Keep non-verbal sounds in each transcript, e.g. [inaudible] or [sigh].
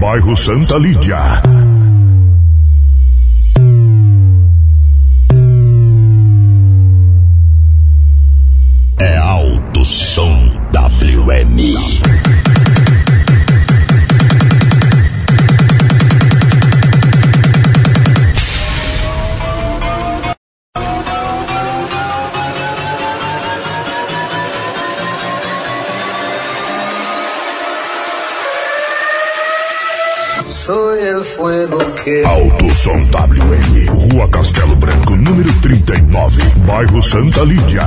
bairro Santa Lídia. Som WM, Rua Castelo Branco, número 39, bairro Santa Lídia.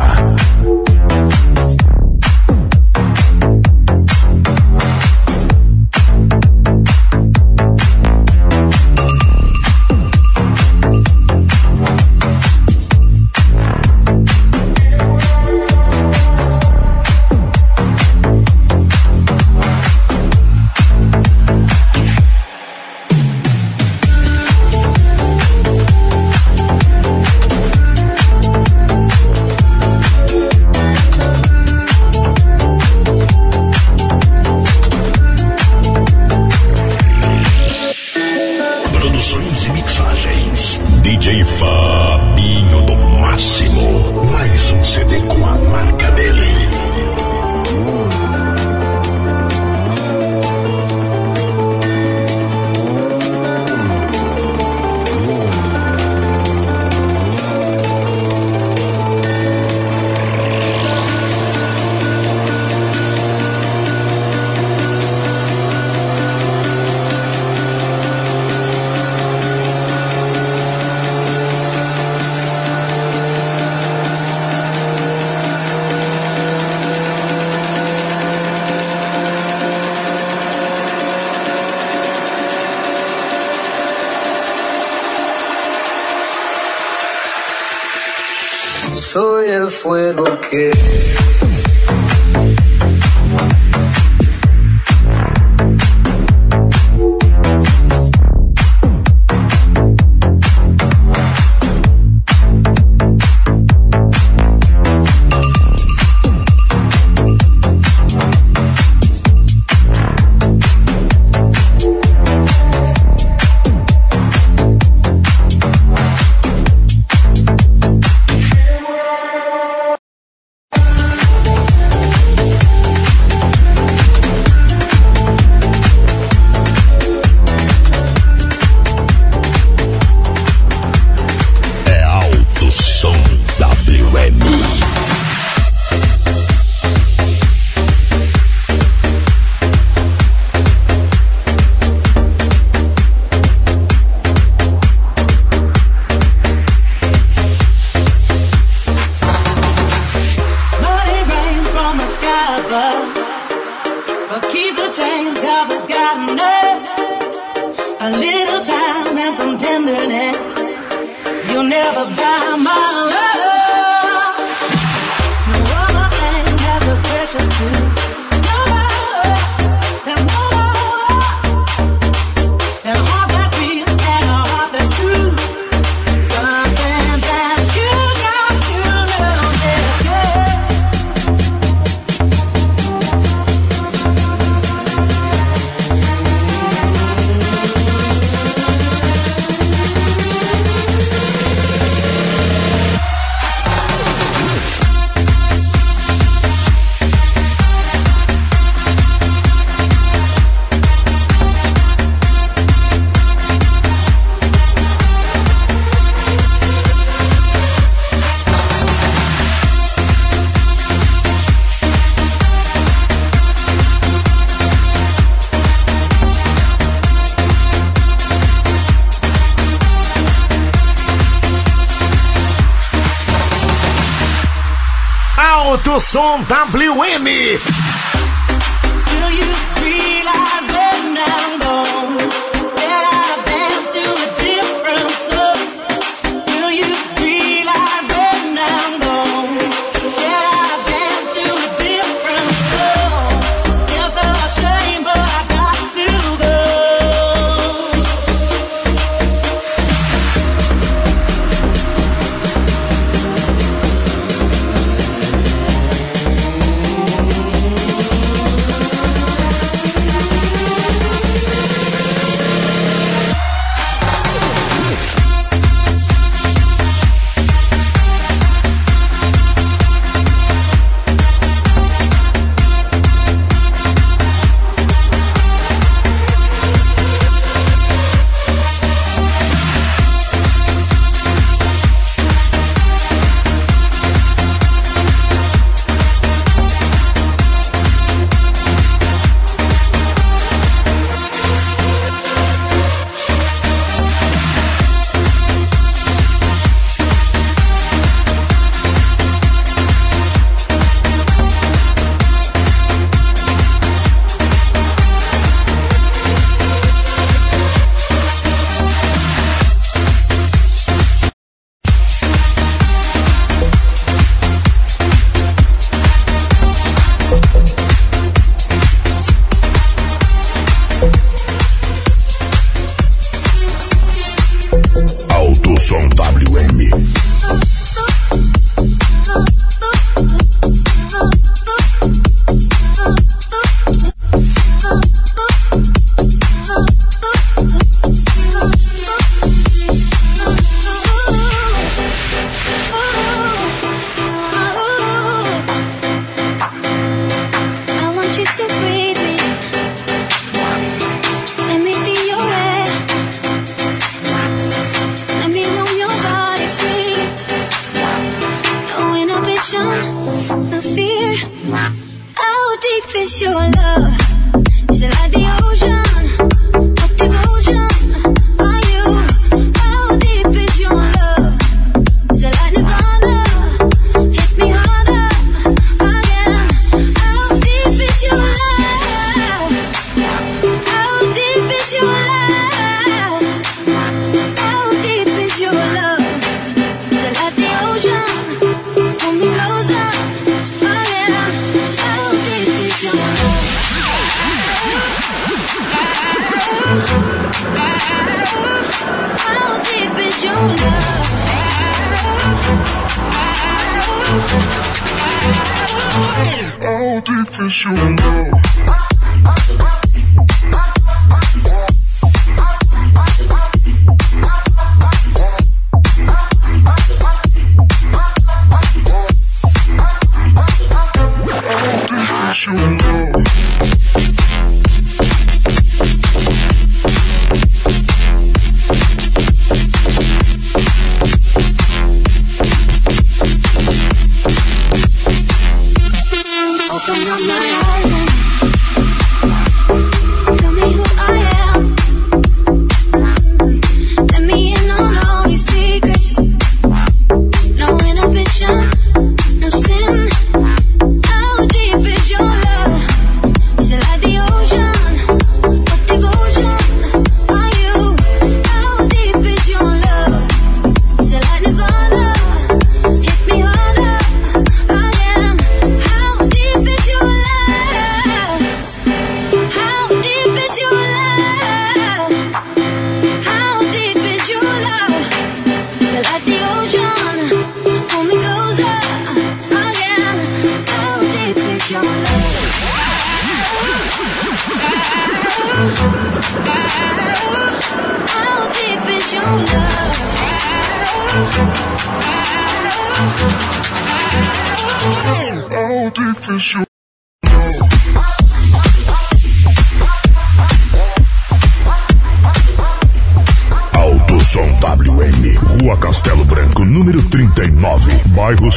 fue lo que som WM.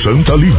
Santa Lídia.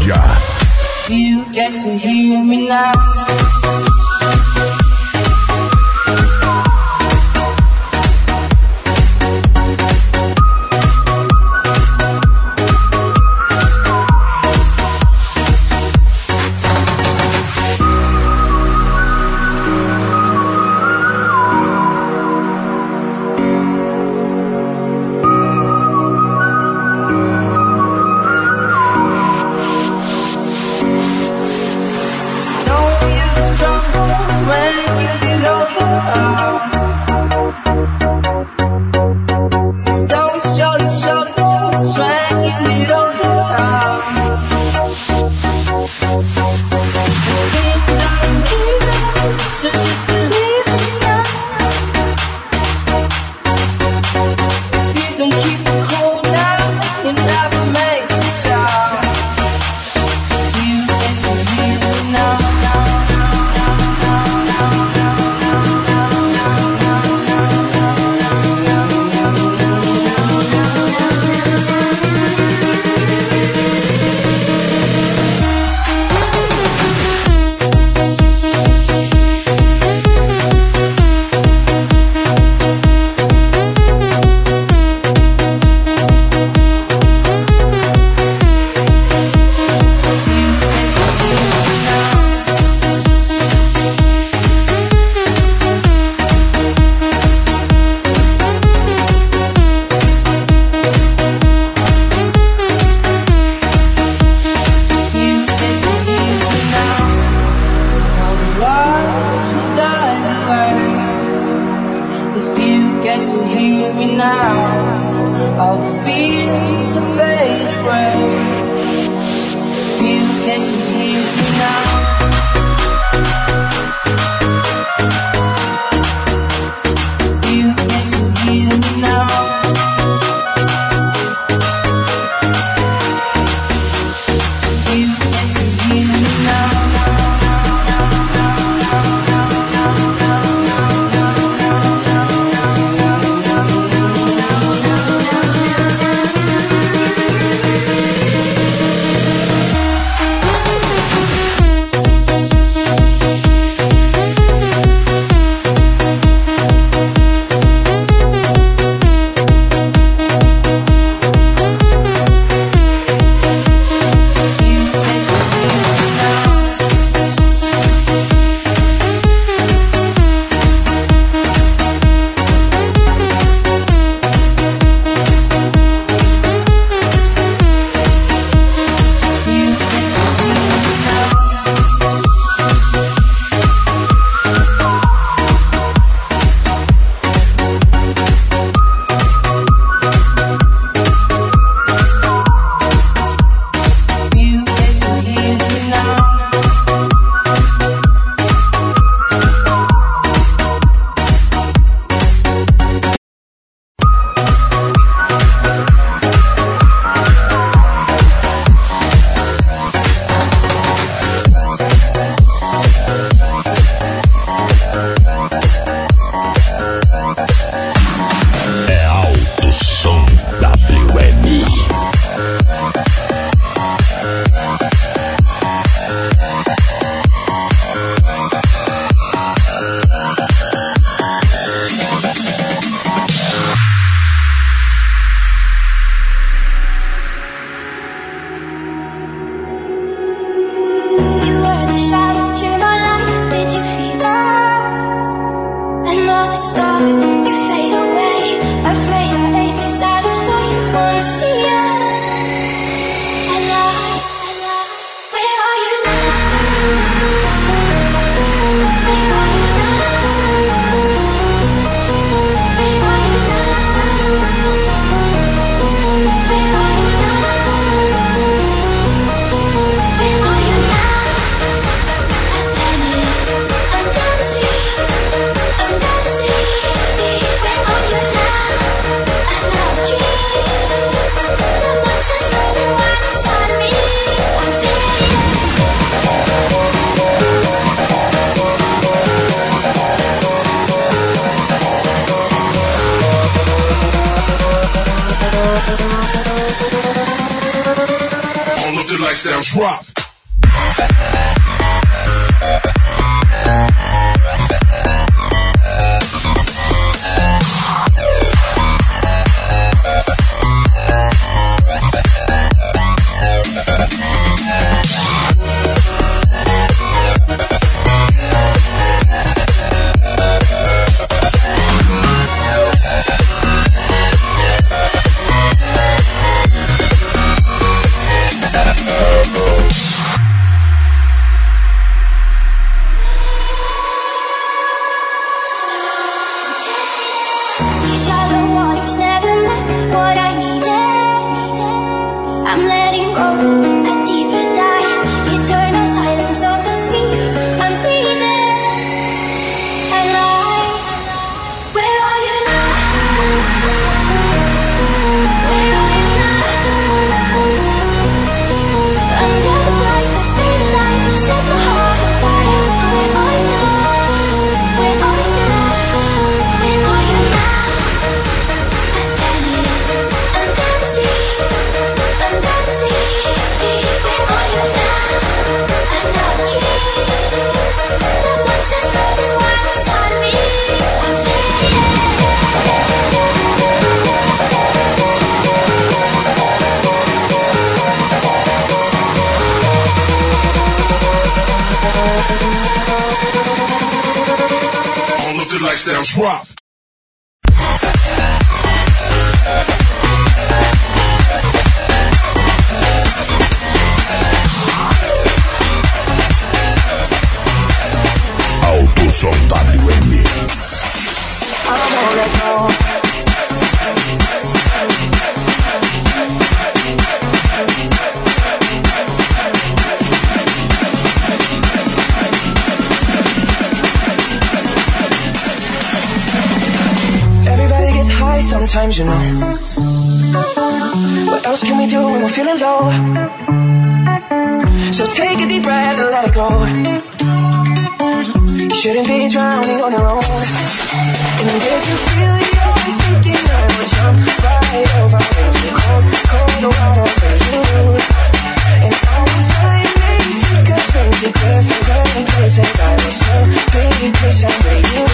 be patient with you.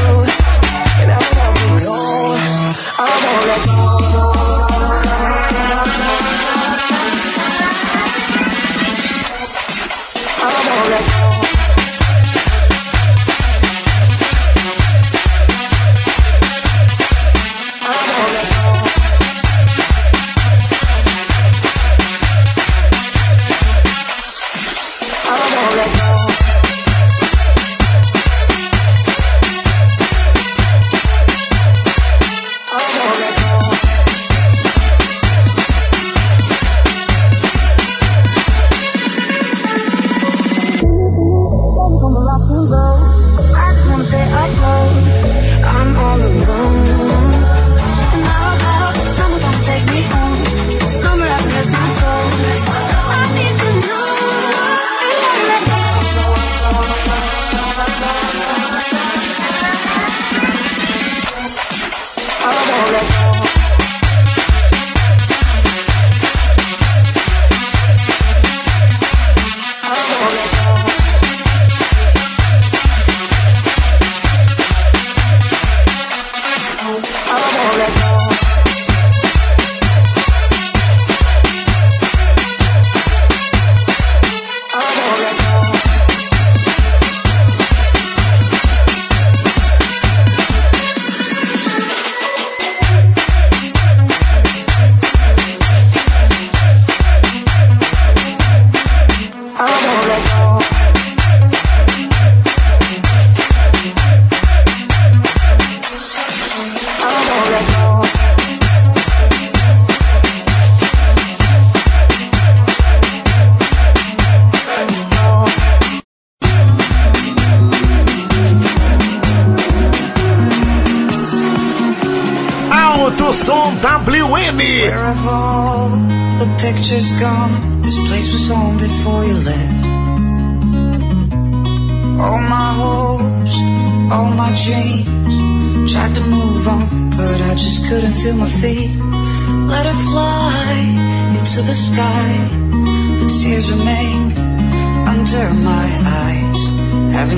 And I will not be gone. I won't let go. I won't let go.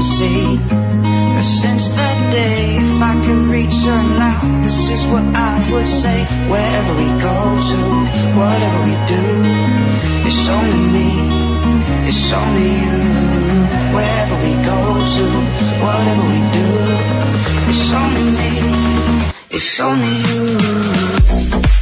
Seen since that day. If I could reach her now, this is what I would say. Wherever we go to, whatever we do, it's only me, it's only you. Wherever we go to, whatever we do, it's only me, it's only you.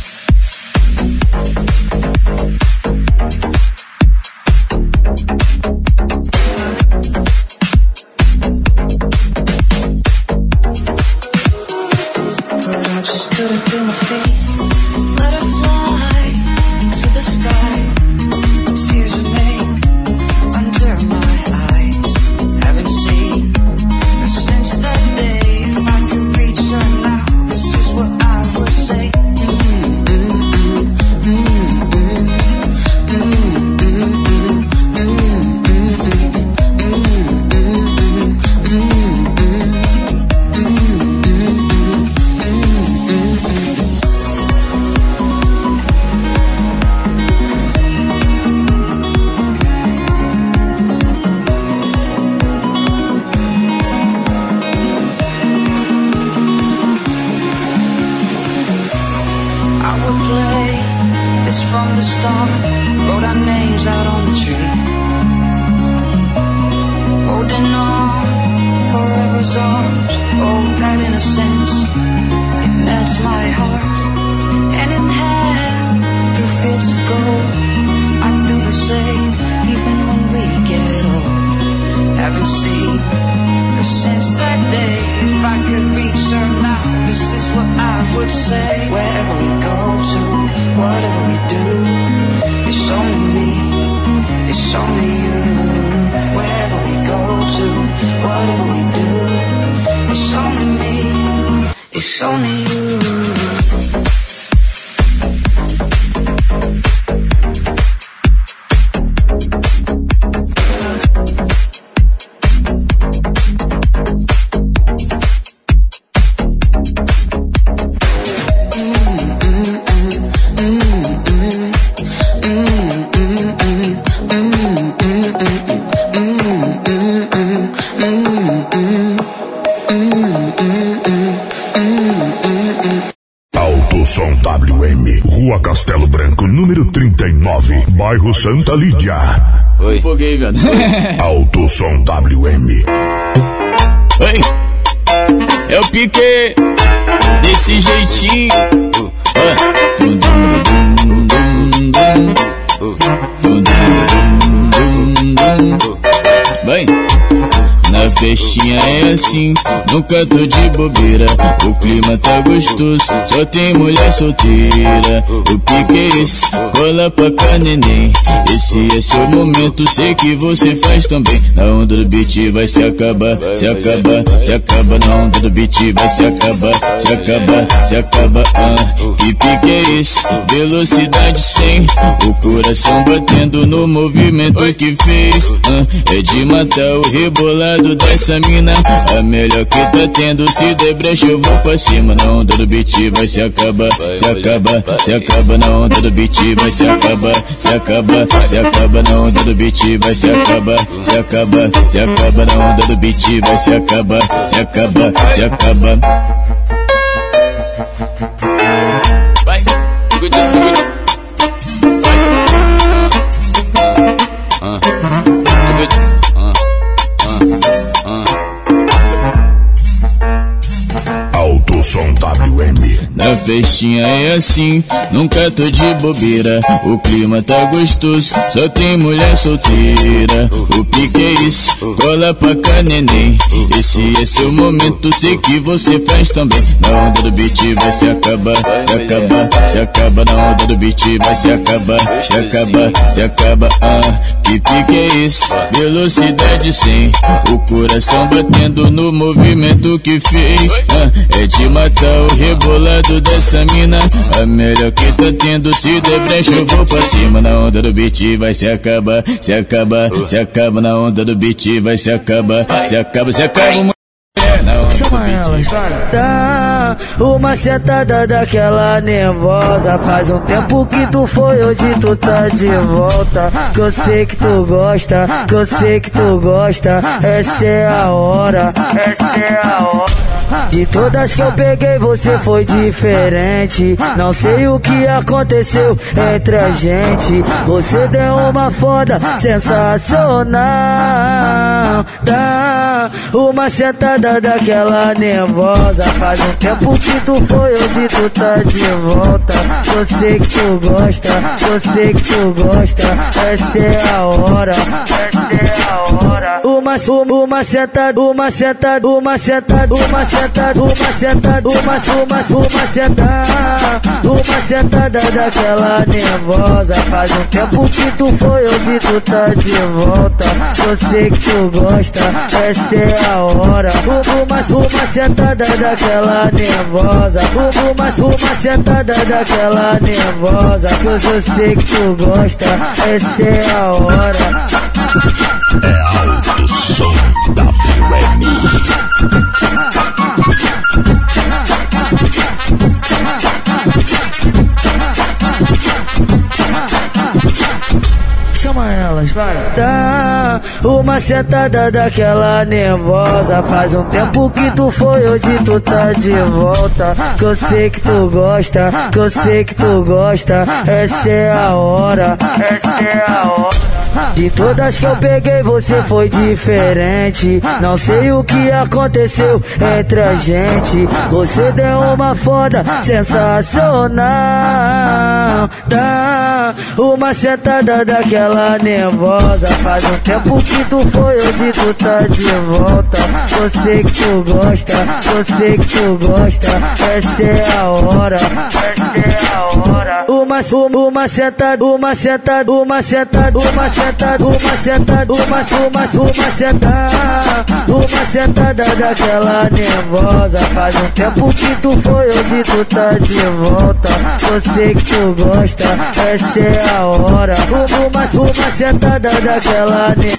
Número 39, bairro Santa Lídia. Oi. Foguei, velho. [laughs] Alto Som WM. Oi. É o pique desse jeitinho. Bem, na festinha é assim, nunca tô de bobeira. O clima tá gostoso, só tem mulher solteira. O pique é esse, rola pra cá, neném. Esse é seu momento, sei que você faz também. Na onda do beat vai se acabar, se acabar, se acaba. Na onda do beat vai se acabar, se acabar, se acaba. Ah, que pique é esse? Velocidade 100, o coração batendo no movimento que fez. Ah, é de matar o rebolado dessa mina. A melhor que tá tendo, se der eu vou pra cima. Na onda do beat vai se acabar, se acaba, se acaba. Na onda do beat vai se acabar, se acaba, se acaba. Na onda do beat vai se acabar, se acaba, se acaba. Na onda do beat vai se se acaba, se acaba. Vai, Som WM. Na festinha é assim, nunca tô de bobeira. O clima tá gostoso, só tem mulher solteira. O pique é isso, cola pra cá, neném. Esse é seu momento, sei que você faz também. Na onda do beat vai se acabar, se acabar, se acaba. Na onda do beat vai se acabar, se acabar, se acaba. Ah, que pique é esse? Velocidade 100. O coração batendo no movimento que fez. Ah, é de matar o rebolado dessa mina. A melhor que tá tendo, se der brecha eu vou pra cima. Na onda do beat vai se acabar, se acaba, se acaba. Na onda do beat vai se acabar, se acaba, se acaba. Chama cara. Dá uma sentada daquela nervosa. Faz um tempo que tu foi, hoje tu tá de volta. Que eu sei que tu gosta, que eu sei que tu gosta. Essa é a hora, essa é a hora. De todas que eu peguei, você foi diferente. Não sei o que aconteceu entre a gente. Você deu uma foda sensacional. Dá uma sentada daquela nervosa. Faz um tempo que tu foi, hoje tu tá de volta. Eu sei que tu gosta, eu sei que tu gosta. Essa é a hora, essa é a hora. Uma, uma, uma sentada, uma sentada, uma sentada, uma sentada uma sentada, uma, uma, uma sentada, uma sentada daquela nervosa. Faz um tempo que tu foi, hoje tu tá de volta. Eu sei que tu gosta, essa é a hora. Uma, uma sentada daquela nervosa. Uma, uma sentada daquela nervosa. Que eu sei que tu gosta, essa é a hora. É alto som WM. Chama elas, vai. Uma sentada daquela nervosa. Faz um tempo que tu foi, hoje tu tá de volta. Que eu sei que tu gosta, que eu sei que tu gosta. Essa é a hora, essa é a hora. De todas que eu peguei, você foi diferente. Não sei o que aconteceu entre a gente. Você deu uma foda sensacional. Dá uma sentada daquela nervosa. Faz um tempo que tu foi, hoje tu tá de volta. Eu sei que tu gosta, eu sei que tu gosta. Essa é a hora, essa é a hora. Uma, uma, sentada, uma sentada, uma sentada, uma sentada uma sentada, uma, uma, uma sentada, uma sentada daquela nervosa. Faz um tempo que tu foi, hoje tu tá de volta. Eu sei que tu gosta, essa é a hora. Uma, uma sentada daquela nervosa.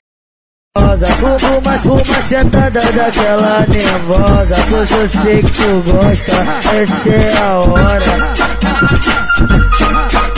Uma, uma sentada daquela nervosa Pois eu sei que tu gosta Essa é a hora Depois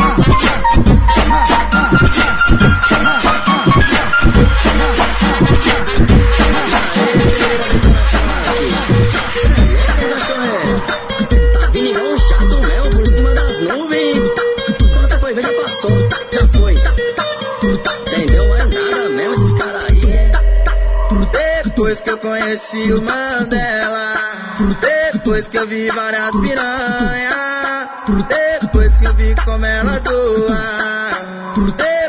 como ela doa.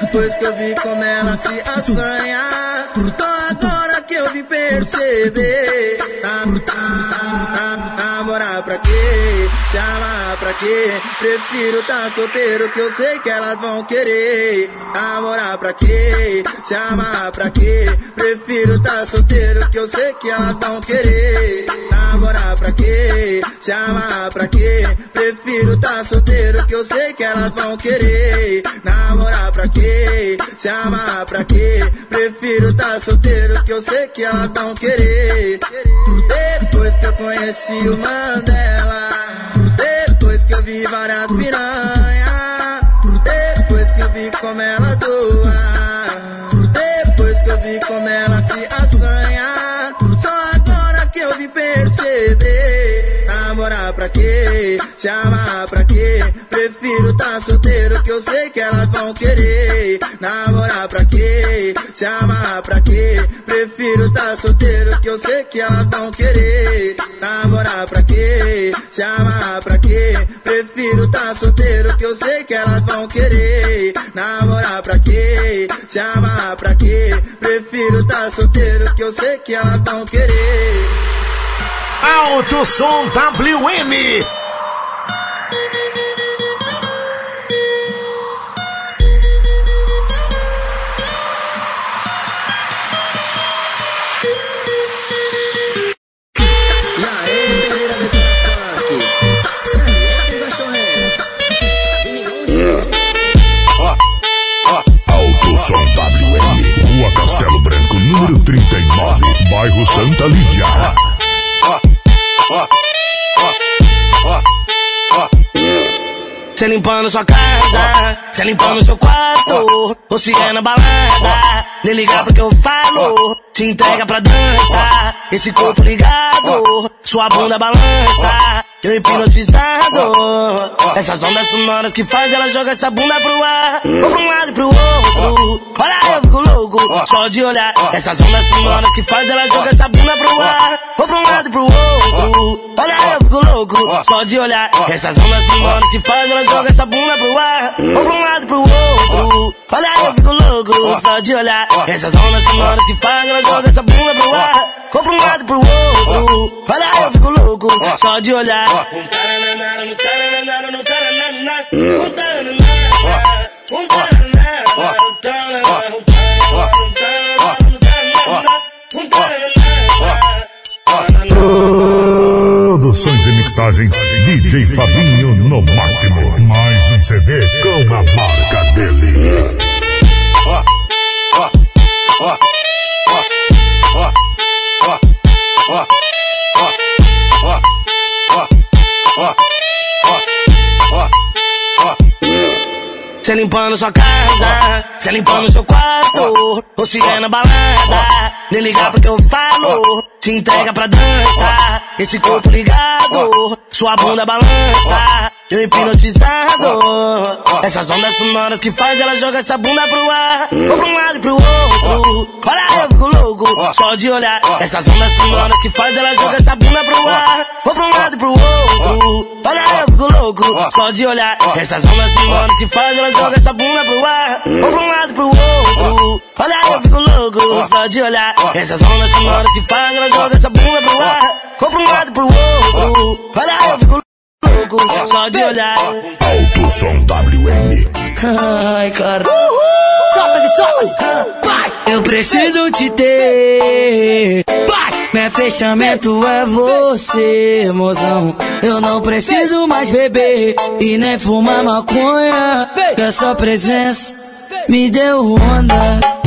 Depois que eu vi como ela se assanha. Então agora que eu vim perceber quê? Se amar pra quê? Prefiro tá solteiro que eu sei que elas vão querer Namorar pra quê? Se amar pra quê? Prefiro tá solteiro que eu sei que elas vão querer Namorar pra quê? Se amar pra quê? Prefiro tá solteiro que eu sei que elas vão querer Namorar pra quê? Se amar pra quê? Prefiro tá solteiro que eu sei que elas vão querer conheci o Mandela Depois que eu vi várias piranha Depois que eu vi como ela doa Depois que eu vi como ela se assanha Só agora que eu vim perceber Namorar pra quê? Se amar pra quê? Prefiro tá solteiro que eu sei que elas vão querer Namorar pra quê? Se amar pra quê? Prefiro tá solteiro que eu sei que elas vão querer quê? Se amar pra quê? Prefiro tá solteiro que eu sei que elas vão querer Namorar pra quê? Se amar pra quê? Prefiro tá solteiro que eu sei que elas vão querer Alto Som WM. Rua Castelo Branco, número 39, bairro Santa Lídia. Cê limpando sua casa, cê limpando seu quarto, você é na balada, nem ligar pro que eu falo, te entrega pra dança, esse corpo ligado, sua bunda balança, eu hipnotizado, essas ondas sonoras que faz ela joga essa bunda pro ar, ou pra um lado e pro outro, olha eu fico louco, só de olhar, essas ondas sonoras que faz ela joga essa bunda pro ar, ou pra um lado e pro outro, olha eu fico louco, só de olhar, essas ondas sonoras que faz ela joga essa bunda pro ar, ou pra um lado e pro outro, olha eu fico louco, só de olhar, essas ondas sonoras que faz ela joga essa bunda pro ar, ou pra um lado e pro outro, olha eu fico louco, só de olhar. Produções e mixagens DJ Fabinho no máximo. Mais um CD com a marca dele. Cê limpando sua casa, cê limpando seu quarto, ou se é na balada, nem ligar pro que eu falo, te entrega pra dança, esse corpo ligado, sua bunda balança, eu hipnotizado, essas ondas sonoras que faz ela joga essa bunda pro ar, ou pra um lado e pro outro, olha eu fico louco, só de olhar, essas ondas sonoras que faz ela joga essa bunda pro ar, ou pra um lado e pro outro, olha eu fico louco, só de olhar, essas ondas sonoras que faz ela joga essa bunda pro ar, ou pra um lado e pro outro, olha eu fico louco, só de olhar, essas ondas sonoras que faz ela joga essa bunda pro ar, ou pra um lado e pro outro, olha eu fico louco, só de olhar. Alto Som WM. Ai, cara. Solta de solta. Vai. Eu preciso te ter. Vai. Meu fechamento é você, mozão. Eu não preciso mais beber e nem fumar maconha. Que a sua presença me deu onda.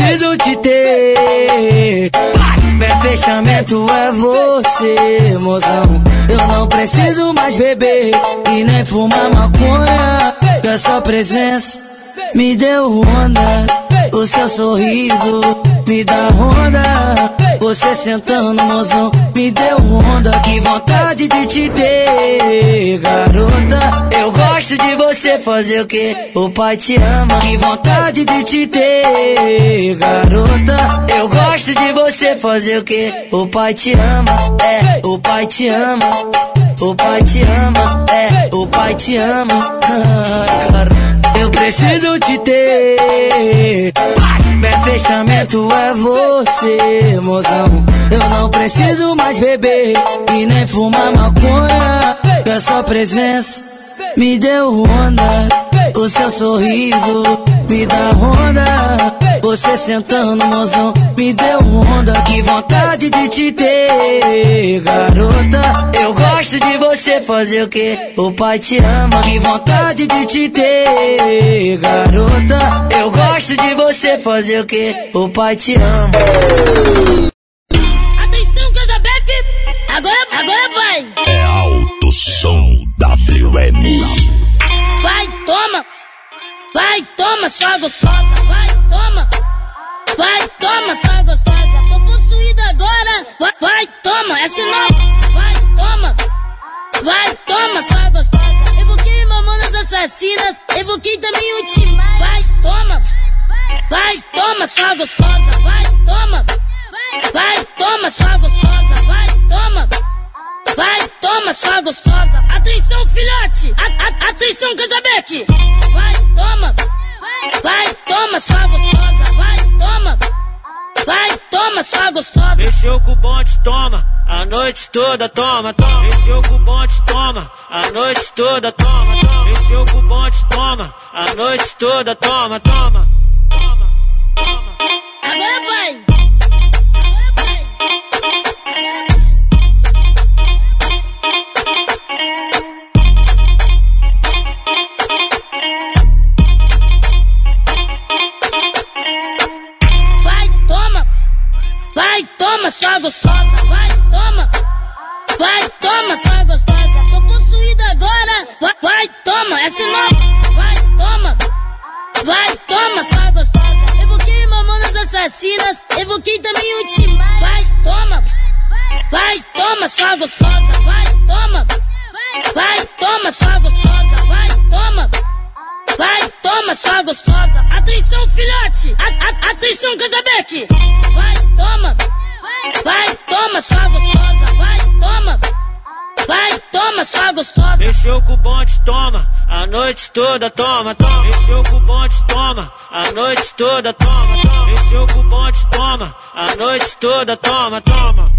Preciso te ter. Meu fechamento é você, mozão. Eu não preciso mais beber e nem fumar maconha. Que a sua presença me deu onda. O seu sorriso me dá onda. Você sentando, mozão, me deu onda. Que vontade de te ter, garota. Eu gosto de você fazer o que? O pai te ama. Que vontade de te ter, garota. Eu gosto de você fazer o que? O pai te ama. É, o pai te ama. O pai te ama. É, o pai te ama. [laughs] Cara. Eu preciso te ter. Meu fechamento é você, mozão. Eu não preciso mais beber e nem fumar maconha. A sua presença me deu onda. O seu sorriso me dá onda. Você sentando, mozão, me deu onda. Que vontade de te ter, garota. Eu gosto de você fazer o que? O pai te ama. Que vontade de te ter, garota. Eu gosto de você fazer o que? O pai te ama. Atenção, Casabete! Agora, agora vai! É Alto Som WM. Vai, toma! Vai, toma, só gostosa! Vai, toma! Vai, toma, só gostosa! Tô possuída agora! Vai, vai toma, essa nova! Vai, toma! Vai, toma, só gostosa! Evoquei mamonas assassinas, evoquei também o Timar! Vai, toma! Vai, toma, só gostosa! Vai, toma! Vai, toma, só gostosa! Vai, toma! Vai, toma, só gostosa. Atenção, filhote. A, a, atenção, Casabeck. Vai, toma. Vai, toma, só gostosa. Vai, toma. Vai, toma, só gostosa. Mexeu com o bonde, toma. A noite toda, toma, toma. Mexeu com o bonde, toma. A noite toda, toma, toma. Mexeu com o bonde, toma. A noite toda, toma, toma. Toma, toma. Agora vai. Toma, só gostosa. Vai, toma. Vai, toma, só gostosa. Tô possuída agora. Vai, vai, toma, é nova. Vai, toma. Vai, toma, só gostosa. Evoquei mamonas assassinas. Evoquei também o Timar. Vai, toma. Vai, toma, só gostosa. Vai, toma. Vai, toma, só gostosa. Vai, toma. Vai, toma, só gostosa. Atenção, filhote. A, a, atenção, Casabeck. Vai, toma. Vai, toma, só gostosa. Vai, toma. Vai, toma, só gostosa. Mexeu com o bonde, toma. A noite toda, toma, toma. Mexeu com o bonde, toma. A noite toda, toma, toma. Mexeu com o bonde, toma. A noite toda, toma, toma.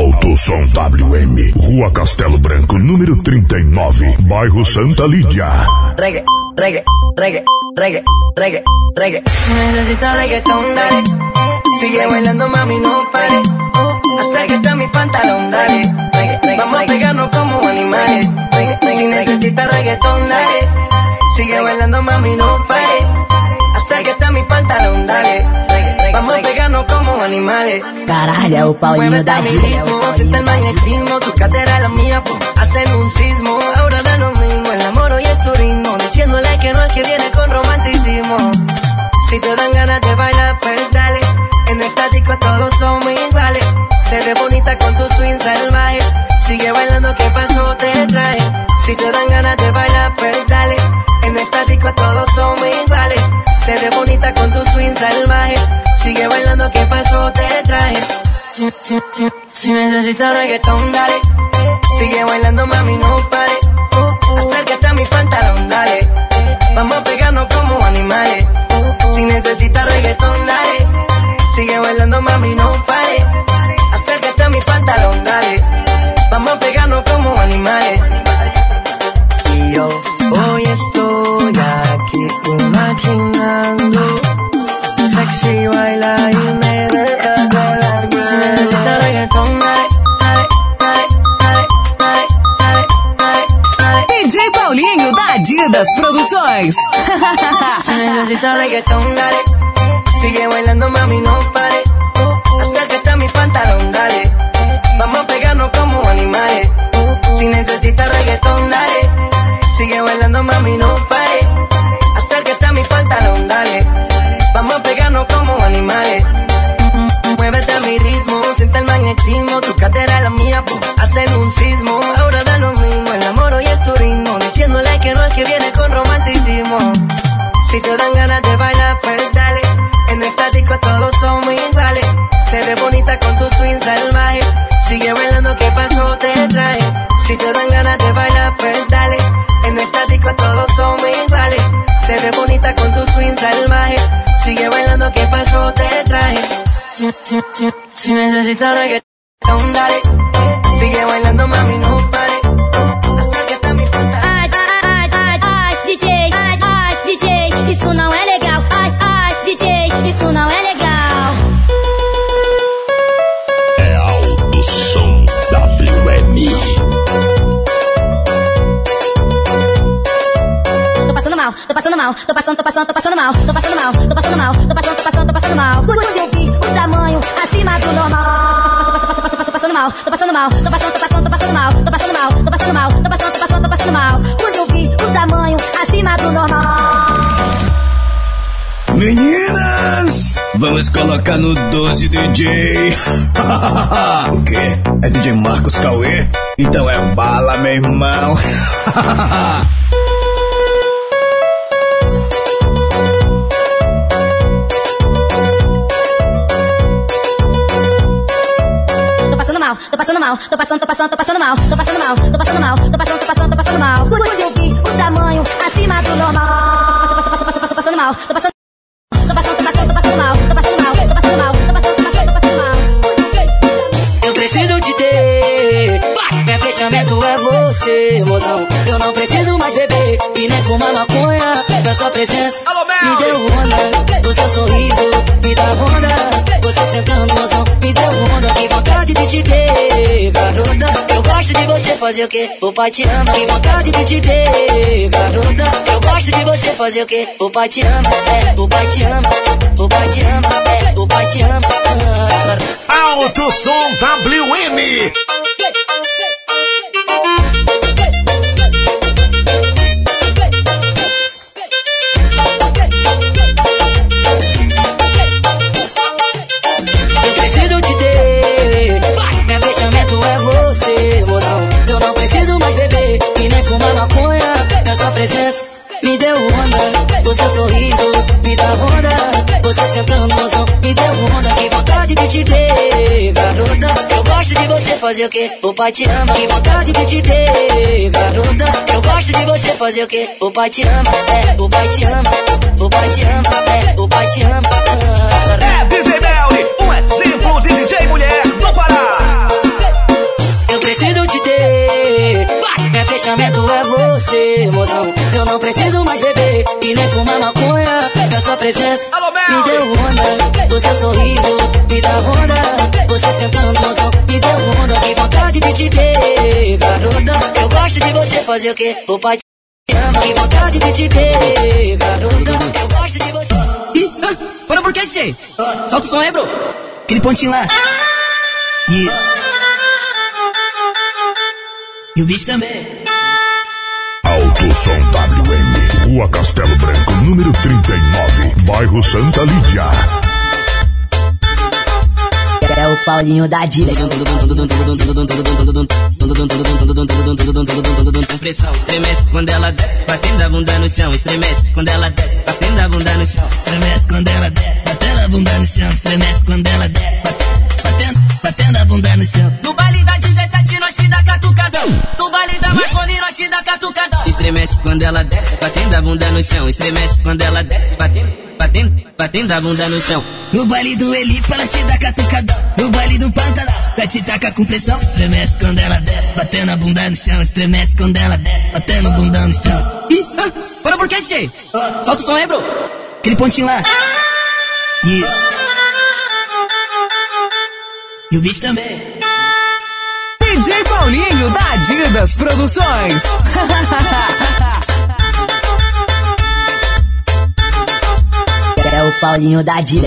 Alto Som WM, Rua Castelo Branco, número 39, bairro Santa Lídia. reggae, reggae, reggae, reggae, reggae, reggae. Si necesitas reggaetón, dale. Sigue bailando, mami, no pare. Acércate a mi pantalón, dale. Vamos a pegarnos como animales. Si necesitas reggaetón, dale. Sigue bailando, mami, no pare. A mi pantalón, dale. Vamos a pegarnos como animales. Caralho, o Paulinho da a mi Disney. ritmo, siente el magnetismo, tu cadera la mía, pues, hacen un sismo. Ahora da lo mismo, el amor y el turismo, diciéndole que no es que viene con romanticismo. Si te dan ganas de bailar, pues dale. En estático todos somos iguales. Te ves bonita con tu swing salvaje. Sigue bailando, ¿qué pasó? Te traje. Si te dan ganas de bailar, pues dale. Si, si, si, si necesitas reggaetón, dale. Sigue bailando, mami, no pare. Acércate a mi pantalón, dale. Vamos a no 12 DJ. [laughs] o quê? É DJ Marcos Cauê? Então é bala, meu irmão. [laughs] tô passando mal, tô passando mal, tô passando, tô passando, tô passando mal, tô passando mal, tô fazer o quê? O pai te ama. Que vontade de te ter, garota. Eu gosto de você fazer o quê? O pai te ama. É, o pai te ama. O pai te ama. É, o pai te ama. Alto som WM. Fazer o quê? O pai te ama. Que vontade de te ter, garota. Eu gosto de você fazer o quê? O pai te ama. É, o pai te ama. O pai te ama. É, o pai te ama. É DJ Melly, um exemplo de DJ mulher no Pará. Eu preciso te ter. Meu fechamento é você, mozão. Eu não preciso mais beber e nem fumar maconha. Da sua presença me deu onda. Seu sorriso me dá onda. Você sentando, mozão, me deu onda. Que vontade de te ter, garota. Eu gosto de você fazer o quê? O pai te ama. Que vontade de te ter, garota. Eu gosto de você. Ih, ah, parou por que, DJ? Solta o som aí, bro. Aquele pontinho lá. Isso. E o bicho também. Alto som WM. Rua Castelo Branco, número 39. Bairro Santa Lídia. É o Paulinho da Dida. Com pressão, estremece quando ela desce, batendo a bunda no chão, estremece quando ela desce, batendo a bunda no chão, estremece quando ela desce, batendo a bunda no chão, estremece quando ela desce, batendo, batendo a bunda no chão. No baile da 17 No baile da Marconi nós te dá catucadão. Estremece quando ela desce, batendo a bunda no chão, estremece quando ela desce, batendo, batendo, batendo a bunda no chão. No baile do Elipa, ela te dá catucadão. No baile do Pantanal, ela te taca com pressão. Estremece quando ela desce, batendo a bunda no chão. Estremece quando ela desce, batendo a bunda no chão. Ih, ah, parou por que, DJ? Solta o som aí, bro. Aquele pontinho lá. Isso. E o bicho também. DJ Paulinho da Adidas Produções. É o Paulinho da Dida.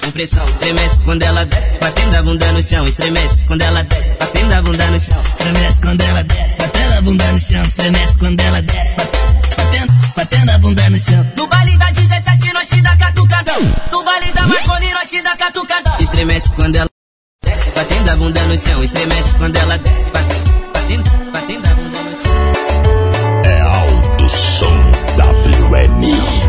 Com pressão, estremece quando ela desce, batendo a bunda no chão, estremece quando ela desce, batendo a bunda no chão, Estremece quando ela desce, batendo a bunda no chão. Estremece quando ela desce, batendo, batendo a bunda no chão. No baile da 17 nós te dá catucadão. No baile da Marconi nós te dá catucadão. estremece quando ela desce, batendo a bunda no chão, estremece quando ela desce, batendo, batendo, batendo a bunda no chão. É Alto som WM.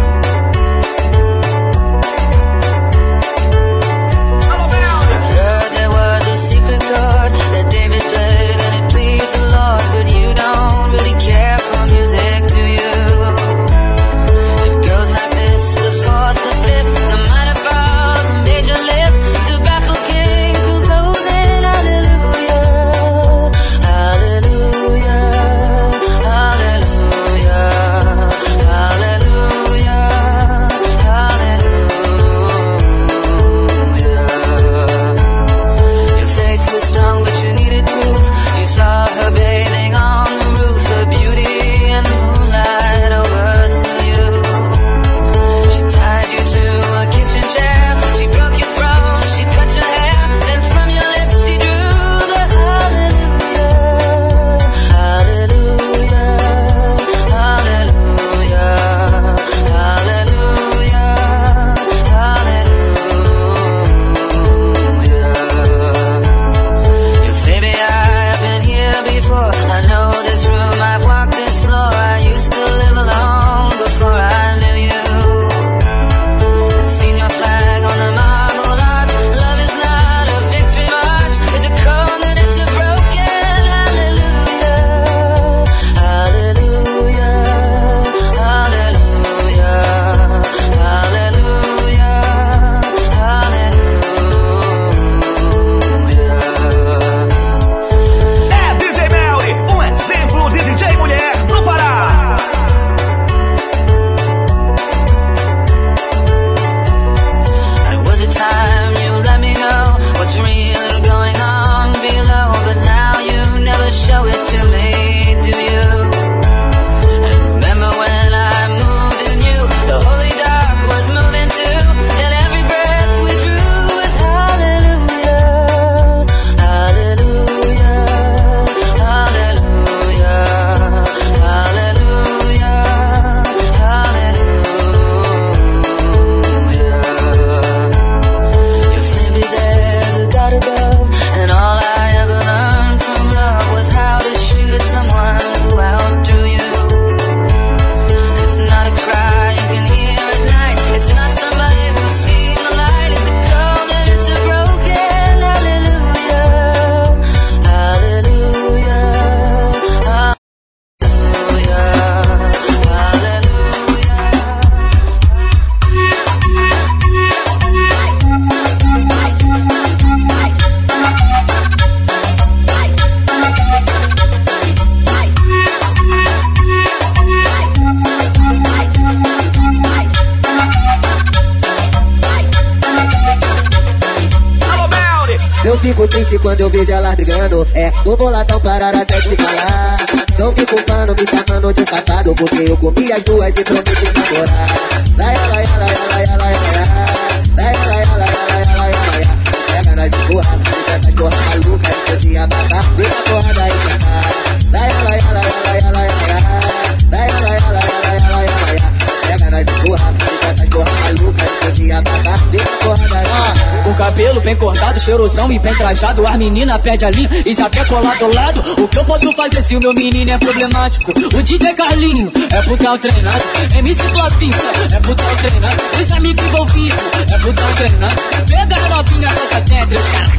Cabelo bem cortado, cheirosão e bem trajado. As menina pede a linha e já quer colar do lado. O que eu posso fazer se o meu menino é problemático? O DJ Carlinho é putão treinado MC Flavinho é putão treinado Os amigos envolvidos é putão treinado Pega a novinha, dança tem três caras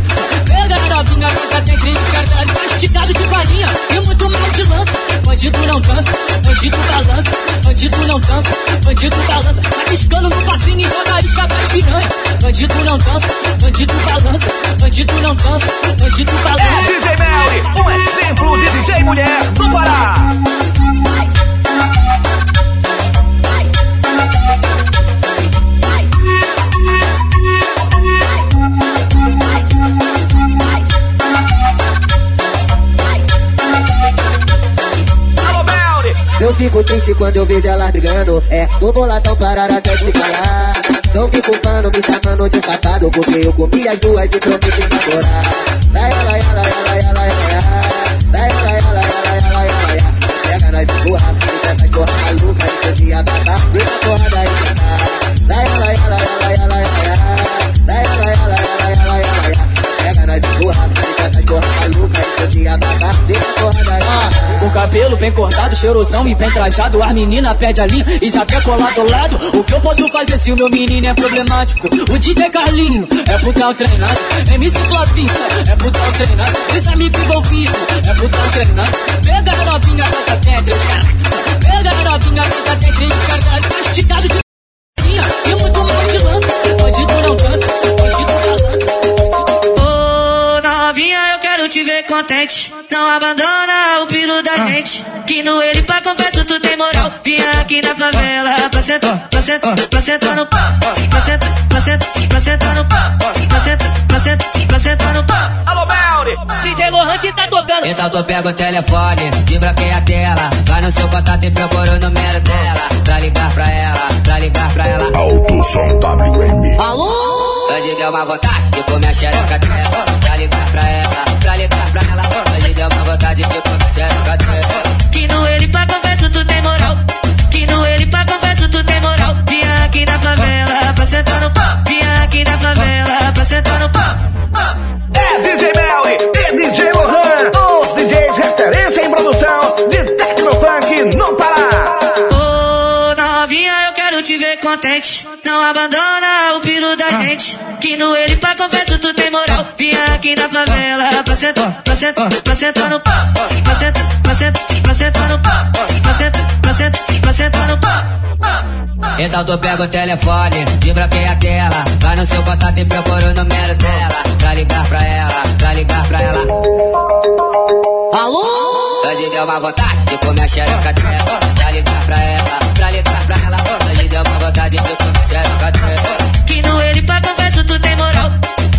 Pega a novinha, dança tem três caras Mastigado de balinha e muito mal de lança Bandido não dança, bandido balança Bandido não dança, bandido balança Tá piscando no passinho e joga isca das piranha Bandido não dança, bandido balança, bandido não dança, bandido balança. É DJ Melly, um exemplo de DJ mulher do Pará. Eu fico triste quando eu vejo elas brigando. É, o boladão parar até de falar. Tão me culpando, me chamando de safado. Porque eu comi as duas e prometi namorar. Lai, lai, lai, lai, lai, lai, lai, lai, lai, lai, lai, lai. Pega nós de porra, deixa essa porra maluca. Eu podia matar, vem na porra pra cá. Lai, lai, lai, lai, lai, lai, lai, lai, lai, lai, lai, lai. Pega nós de porra, deixa essa porra maluca. Eu podia matar, vem na porra daí pra Com cabelo bem cortado, cheirosão e bem trajado. As menina pede a linha e já quer colar do lado. O que eu posso fazer se o meu menino é problemático? O DJ Carlinho é putão treinado. MC Flavinho é putão treinado. Os amigos envolvidos é putão treinado. Pega a novinha, dança tem três caras Pega a novinha, dança tem três caras Mastigado de e muito mal de lança contente. Não abandona o piro da gente. Que no ele pra confesso tu tem moral. Vinha aqui na favela pra sentar, pra sentar, pra sentar no pau. Pra sentar, pra sentar, pra sentar no pau. Pra sentar, pra sentar, pra sentar no pau. Alô, Melly. DJ Lohan que tá tocando. Então tu pega o telefone, desbloqueia a tela. Vai no seu contato e procura o número dela. Pra ligar pra ela, pra ligar pra ela. Alto Som WM. Alô? Hoje deu uma vontade de comer a xereca dela. Pra ligar pra ela, ligar pra ela. Hoje deu uma vontade de comer a dela. Que no ele pra confesso tu tem moral. Que no ele pra confesso tu tem moral. Vinha aqui na favela pra sentar no pau. Vinha aqui na favela pra sentar no pau. É DJ Melly e DJ Lohan, os DJs referência em produção de Tecnofunk no Pará. Ô novinha, eu quero te ver contente. Não abandona o piro da gente. Que no ele pra confesso tu tem moral. Vinha aqui na favela pra sentar, pra sentar, pra sentar no pau. Pra sentar, pra sentar, pra sentar no pau. Pra sentar, pra sentar, pra sentar no pau. Então tu pega o telefone, desbloqueia a tela. Vai no seu contato e procura o número dela. Pra ligar pra ela, pra ligar pra ela. Alô? Hoje deu uma vontade de comer a xereca dela. Pra ligar pra ela, pra ligar pra ela. Hoje deu uma vontade de Que no ele pra confesso tu tem moral.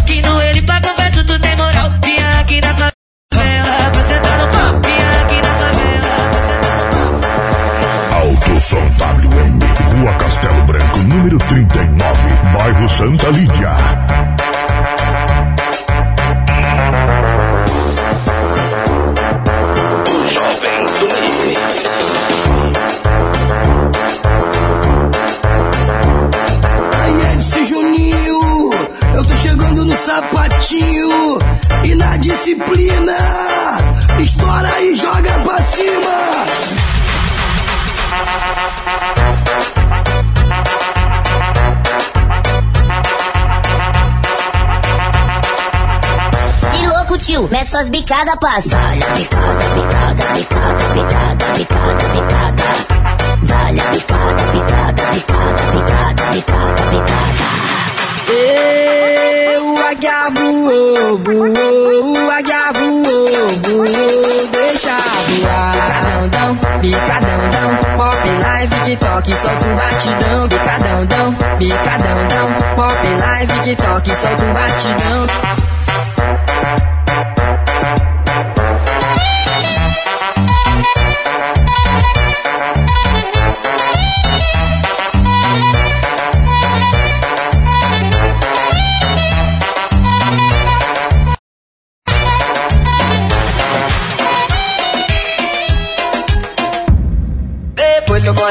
Que no ele pra confesso tu tem moral. Vinha aqui na favela pra sentar no pau. Vinha aqui na favela pra sentar no pau. Alto Som WM. Rua Castelo Branco, número 39. Bairro Santa Lídia. Disciplina. Estoura e joga pra cima. Que louco, tio. Mete suas bicadas, passa. Dá-lhe a bicada, bicada, bicada, bicada, bicada, bicada. Dá-lhe a bicada, bicada, bicada, bicada, bicada, bicada. Eu, águia voou, voou, o águia voou, voou, deixa voar. Bicadão, bicadão, dão, pop live, TikTok, solta um batidão. Bicadão, dão, bicadão, dão, pop live, TikTok, solta um batidão.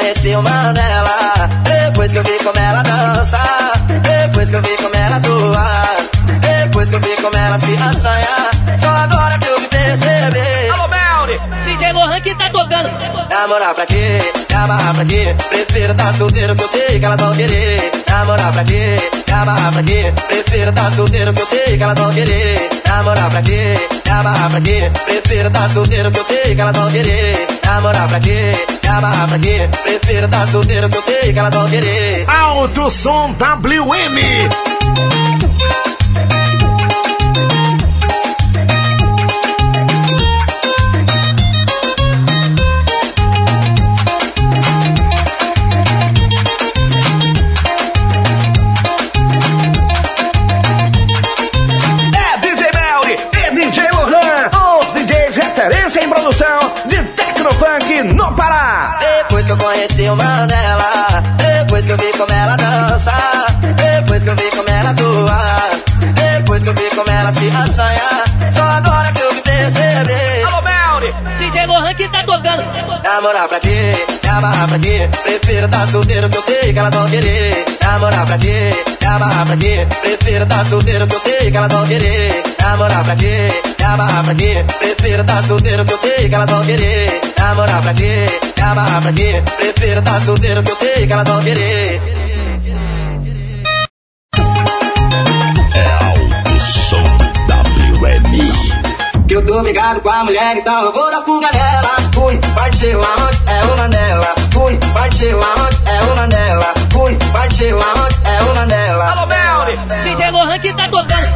Conheci o Mandela. Depois que eu vi como ela dança. Depois que eu vi como ela atua. Depois que eu vi como ela se assanha. Namorar pra quê? Me amarrar pra quê? Prefiro tá solteiro que eu sei que elas vão querer. Namorar pra quê? Me amarrar pra quê? Prefiro tá solteiro que eu sei que elas vão querer. Namorar pra quê? Me amarrar pra quê? Prefiro tá solteiro que eu sei que elas vão querer. Namorar pra quê? Me amarrar pra quê? Prefiro tá solteiro que eu sei que elas vão querer. Alto Som WM. Namorar pra quê? Amarrar pra quê? Prefiro tá solteiro que eu sei que elas vão querer. Namorar pra quê? Amarrar pra quê? Prefiro tá solteiro que eu sei que elas vão querer. Namorar pra quê? Amarrar pra quê? Prefiro tá solteiro que eu sei que elas vão querer. Namorar pra quê? Amarrar pra quê? Prefiro tá solteiro que eu sei que elas vão querer. Que eu tô brigado com a mulher, então eu vou dar fuga nela. Partiu aonde? É uma dela. Fui, partiu aonde? É uma dela. Fui, partiu aonde? É uma dela. Alô, Melly! DJ Lohan que tá tocando.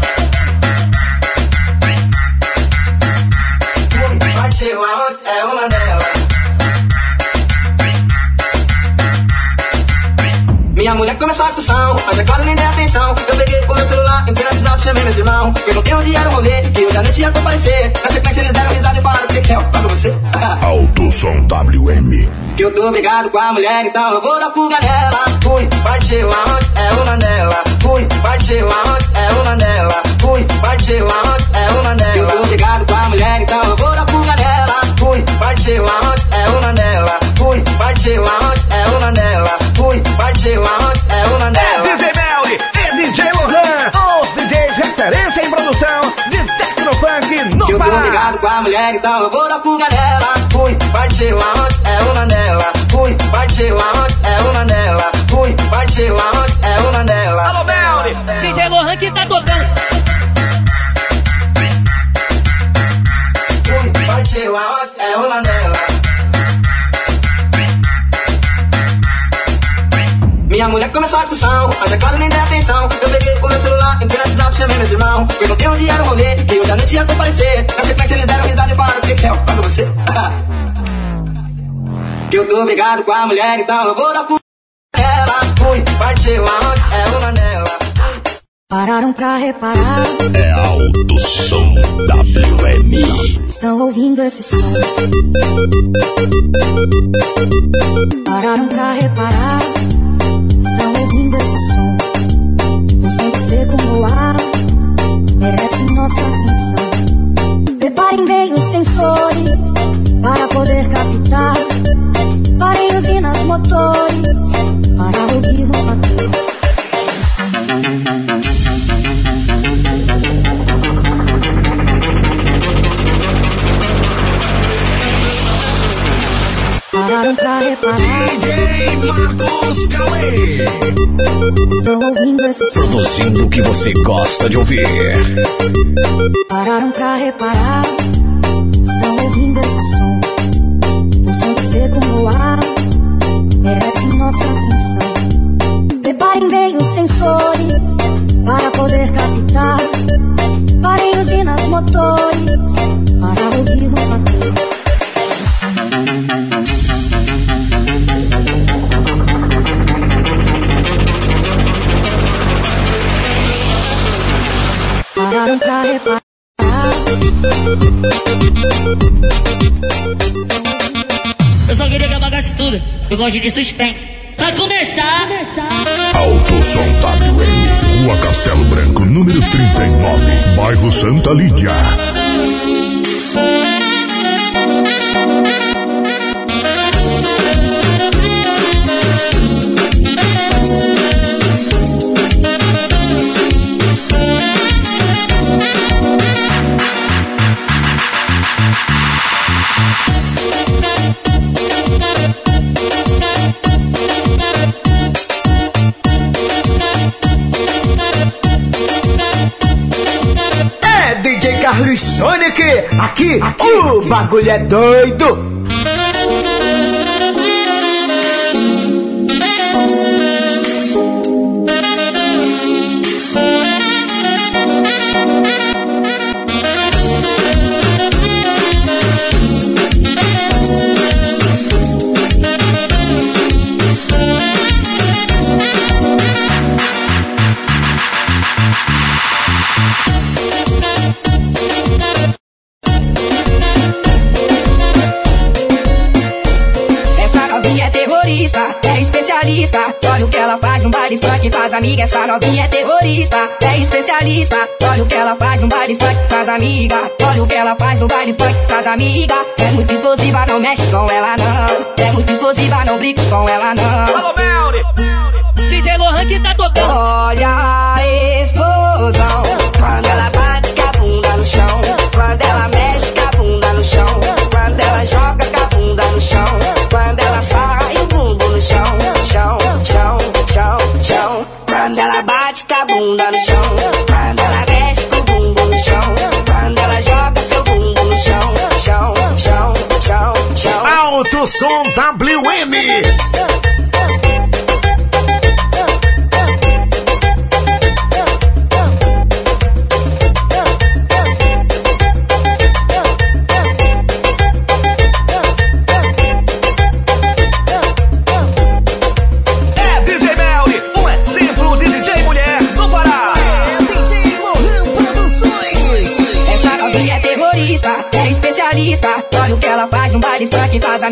Fui, partiu aonde? É uma dela. Minha mulher começou a discussão, mas agora nem dei atenção. Eu chamei meus irmãos. Perguntei onde era o rolê, e eu já nem tinha comparecer. Na sequência eles deram risada e falaram que quer pra você. [laughs] Alto Som WM. Que eu tô brigado com a mulher, então eu vou dar fuga nela. Fui, partiu aonde? É uma dela. Fui, partiu aonde? É uma dela. Fui, partiu aonde? É uma dela. Que eu tô brigado com a mulher, então eu vou dar fuga nela. Fui, partiu aonde? A então eu vou dar fuga nela. Fui, partiu aonde? Tô brigado com a mulher, então eu vou dar por ela. Fui, partiu aonde? É uma dela. Pararam pra reparar, É Alto Som WM. estão ouvindo esse som. Pararam pra reparar, estão ouvindo esse som. Um som seco no ar, merece nossa atenção. Preparem bem os sensores para poder captar. Parem usinas motores para ouvirmos bater. Pararam pra reparar. DJ Marcos Cauê. Estão ouvindo esse som. Produzindo o que você gosta de ouvir. Pararam pra reparar. Estão ouvindo esse som. Som seco no ar. Merece nossa atenção. Preparem bem os sensores para poder captar. Parem usinas motores para ouvirmos bater. Pararam pra reparar. Eu só queria que apagasse tudo. Eu gosto de suspense. Pra começar, Alto Som WM. Rua Castelo Branco, número 39. Bairro Santa Lídia. Sonic, aqui, aqui o bagulho é doido. Amiga. Essa novinha é terrorista, é especialista. Olha o que ela faz no baile funk, faz amiga. Olha o que ela faz no baile funk, faz amiga. É muito explosiva, não mexe com ela não. É muito explosiva, não brinco com ela não. Alô, DJ Lohan que tá tocando. Olha som WM.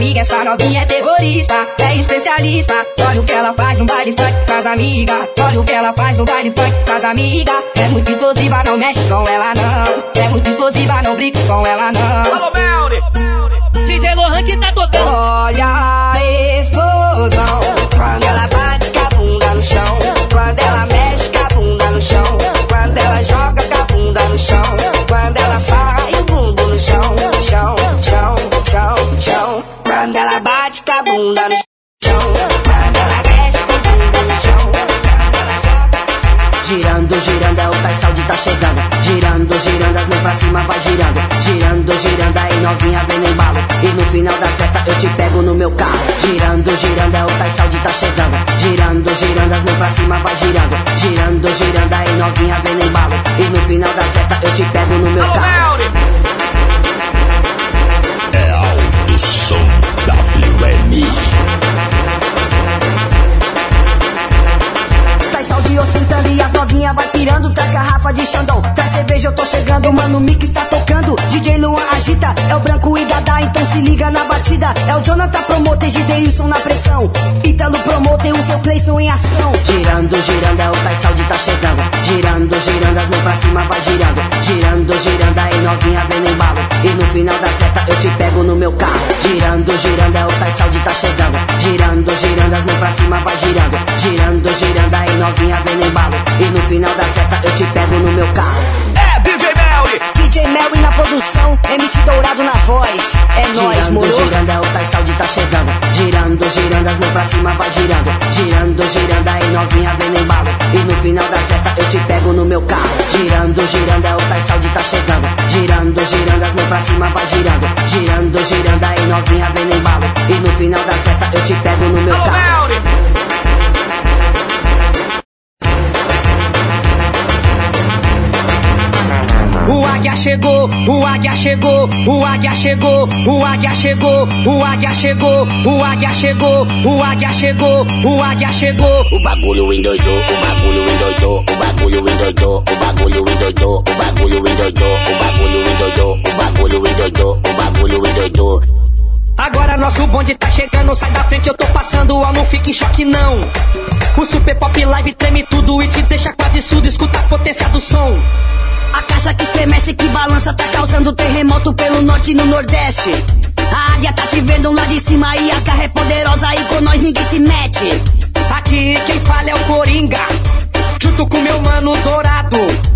Amiga. Essa novinha é terrorista, é especialista. Olha o que ela faz no baile funk, faz amiga. Olha o que ela faz no baile funk, faz amiga. É muito explosiva, não mexe com ela não. É muito explosiva, não brinco com ela não. Alô, DJ Lohan que tá tocando. Olha a bunda no chão. Girando, girando, é o Tais Saúde tá chegando. Girando, girando, as mãos pra cima vai girando. Girando, girando, aí novinha vem no embalo. E no final da festa eu te pego no meu carro. Girando, girando, é o Tais Saúde tá chegando. Girando, girando, as mãos pra cima vai girando. Girando, girando, aí novinha vem no embalo. E no final da festa eu te pego no meu carro. É alto som WM. Traz saúde ostentando e as novinha vai pirando. Traz garrafa de Xandão, traz cerveja, eu tô chegando. Mano, o Mix tá tocando. DJ Luan agita, é o branco e Dada, então se liga na batida. É o Jonathan Promoter, Gideilson na pressão. Ítalo Promoter, o seu Cleison em ação. Girando, girando, é o Traz saúde tá chegando. Girando, girando, as mãos pra cima vai girando. Girando, girando, aí novinha vem no embalo. E no final da festa eu te pego no meu carro. Girando, girando, é o Tais Saúde tá chegando. Girando, girando, as mãos pra cima vai girando. Girando, girando, aí novinha vem no embalo. E no final da festa eu te pego no meu carro. É DJ Melly. DJ Melly na produção, MC Dourado na voz. É nóis, Girando, moro. girando, é o Tais Saúde tá chegando. Girando, girando, as mãos pra cima vai girando. Girando, girando, aí novinha vem no embalo. E no final da festa eu te pego no meu carro. Girando, girando, é o Tais Saúde tá chegando. Girando, girando, as mãos pra cima vai girando. Girando, girando, aí novinha vem no embalo. E no final da festa eu te pego no meu carro. O águia chegou, o águia chegou, o águia chegou, o águia chegou, o águia chegou, o águia chegou, o águia chegou, o águia chegou. O bagulho endoidou, o bagulho endoidou, o bagulho endoidou, o bagulho endoidou, o bagulho endoidou, o bagulho endoidou, o bagulho endoidou, o bagulho endoidou. Agora nosso bonde tá chegando, sai da frente, eu tô passando, ó, não fique em choque não. O Super Pop Live treme tudo e te deixa quase surdo, escuta a potência do som. A caixa que estremece, que balança, tá causando terremoto pelo norte e no nordeste. A águia tá te vendo lá de cima e as garras é poderosa e com nós ninguém se mete. Aqui quem fala é o Coringa, junto com meu mano Dourado.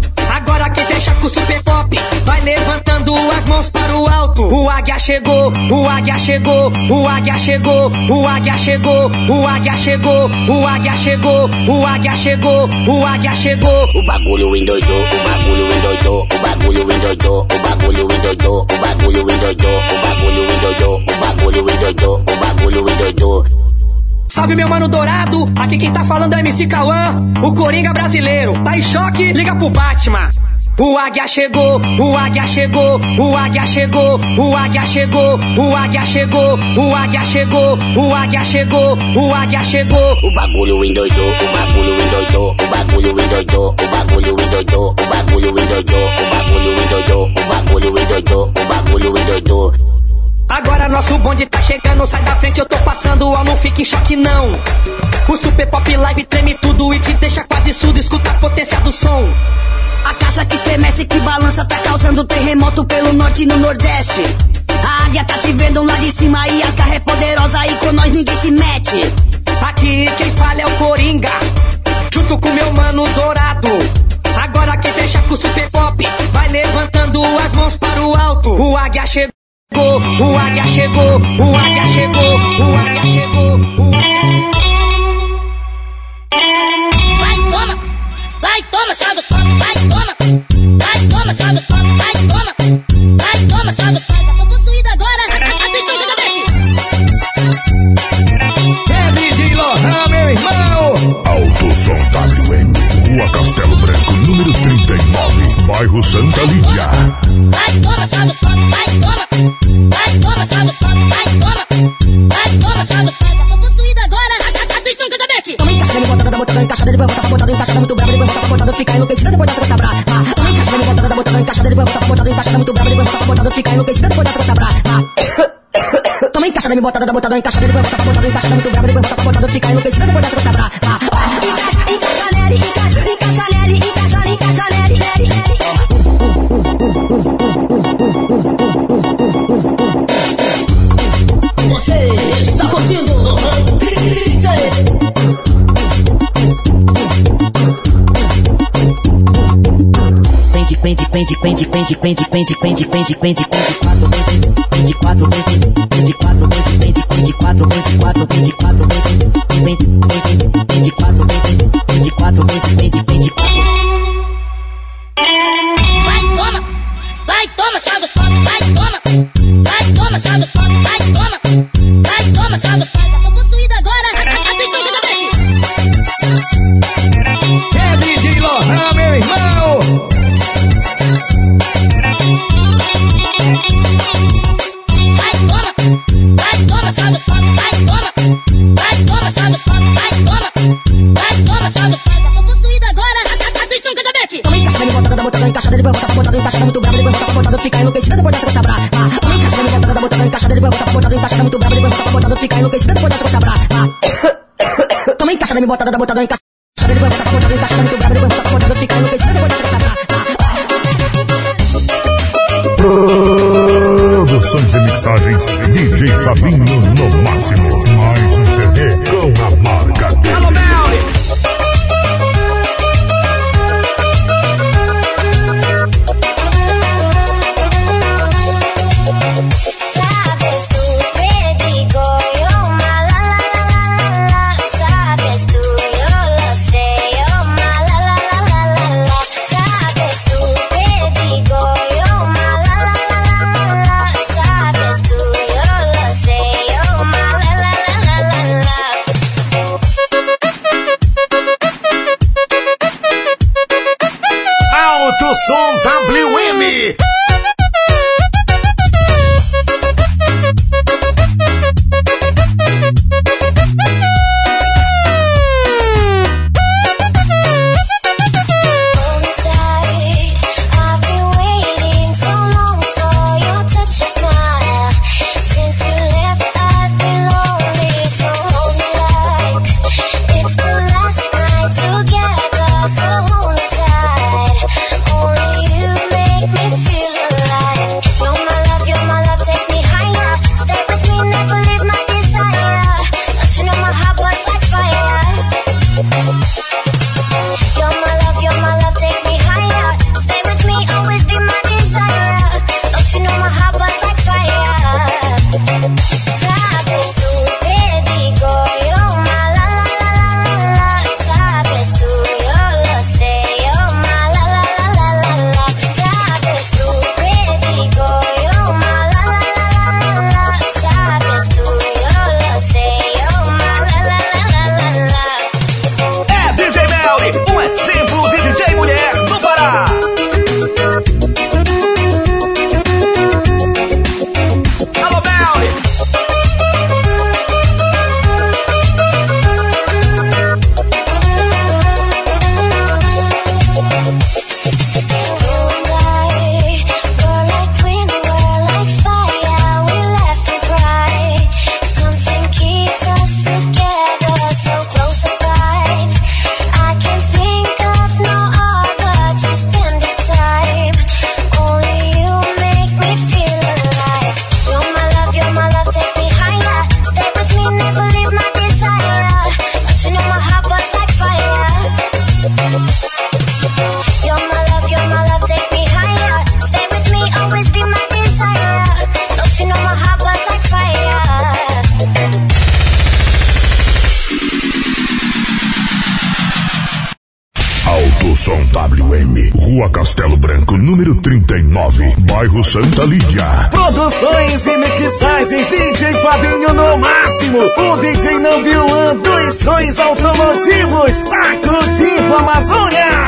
Agora quem fecha com super pop. Vai levantando as mãos para o alto. O águia chegou, o águia chegou, o águia chegou, o águia chegou, o águia chegou, o águia chegou, o águia chegou, o águia chegou. O bagulho endoidou, o bagulho endoidou, o bagulho endoidou, o bagulho endoidou, o bagulho endoidou, o bagulho endoidou, o bagulho endoidou, o bagulho endoidou. Salve meu mano dourado, aqui quem tá falando é MC Cauã, o Coringa brasileiro. Tá em choque? Liga pro Batman. O águia chegou, o águia chegou, o águia chegou, o águia chegou, o águia chegou, o águia chegou, o águia chegou, o águia chegou. O bagulho endoidou, o bagulho endoidou, o bagulho endoidou, o bagulho endoidou, o bagulho endoidou, o bagulho endoidou, o bagulho endoidou, o bagulho endoidou. Agora nosso bonde tá chegando, sai da frente, eu tô passando, ó, não fique em choque não. O Super Pop Live treme tudo e te deixa quase surdo, escuta a potência do som. A casa que tremece, que balança, tá causando terremoto pelo norte e no nordeste. A águia tá te vendo lá de cima e as garras é poderosa e com nós ninguém se mete. Aqui quem fala é o Coringa, junto com meu mano dourado. Agora quem fecha com o Super Pop, vai levantando as mãos para o alto. O águia chegou, o águia chegou, o águia chegou, o águia chegou, o águia chegou. Vai, toma, vai, toma, sai dos toma, só gostosa, vai toma, vai e toma, só gostosa. Tô possuída agora, atenção que eu desce. É meu irmão. Autosom WM, Rua Castelo Branco, número 39, bairro Santa Lídia. Vai e toma, só gostosa, vai toma, vai e toma, só gostosa, vai toma, vai toma, só gostosa atenção, Cacabete. Toma encaixada, me botando, botando encaixada, depois bota botando encaixada muito brava, depois bota botando fica enlouquecida, depois dessa você brava. Toma encaixada, me botando, botando encaixada, depois bota botando encaixada muito brava, depois bota botando fica enlouquecida, depois dessa você brava. Toma encaixada, me botando, botando encaixada, depois bota botando encaixada muito brava, depois bota botando fica enlouquecida, depois dessa você brava. Encaixa, encaixa nele, encaixa, encaixa nele, encaixa, encaixa pende, pende, pende, pende, pende, pende, pende, pende, pende, pende, quatro, pende, quatro, pende, pende, quatro, pende, quatro, pende, quatro, pende, pende, pende, quatro, pende, pende, quatro, pende, Bairro Santa Lídia. Produções e mixagens DJ Fabinho no máximo. O DJ não viu um, dois sonhos automotivos. Sacudindo Amazônia.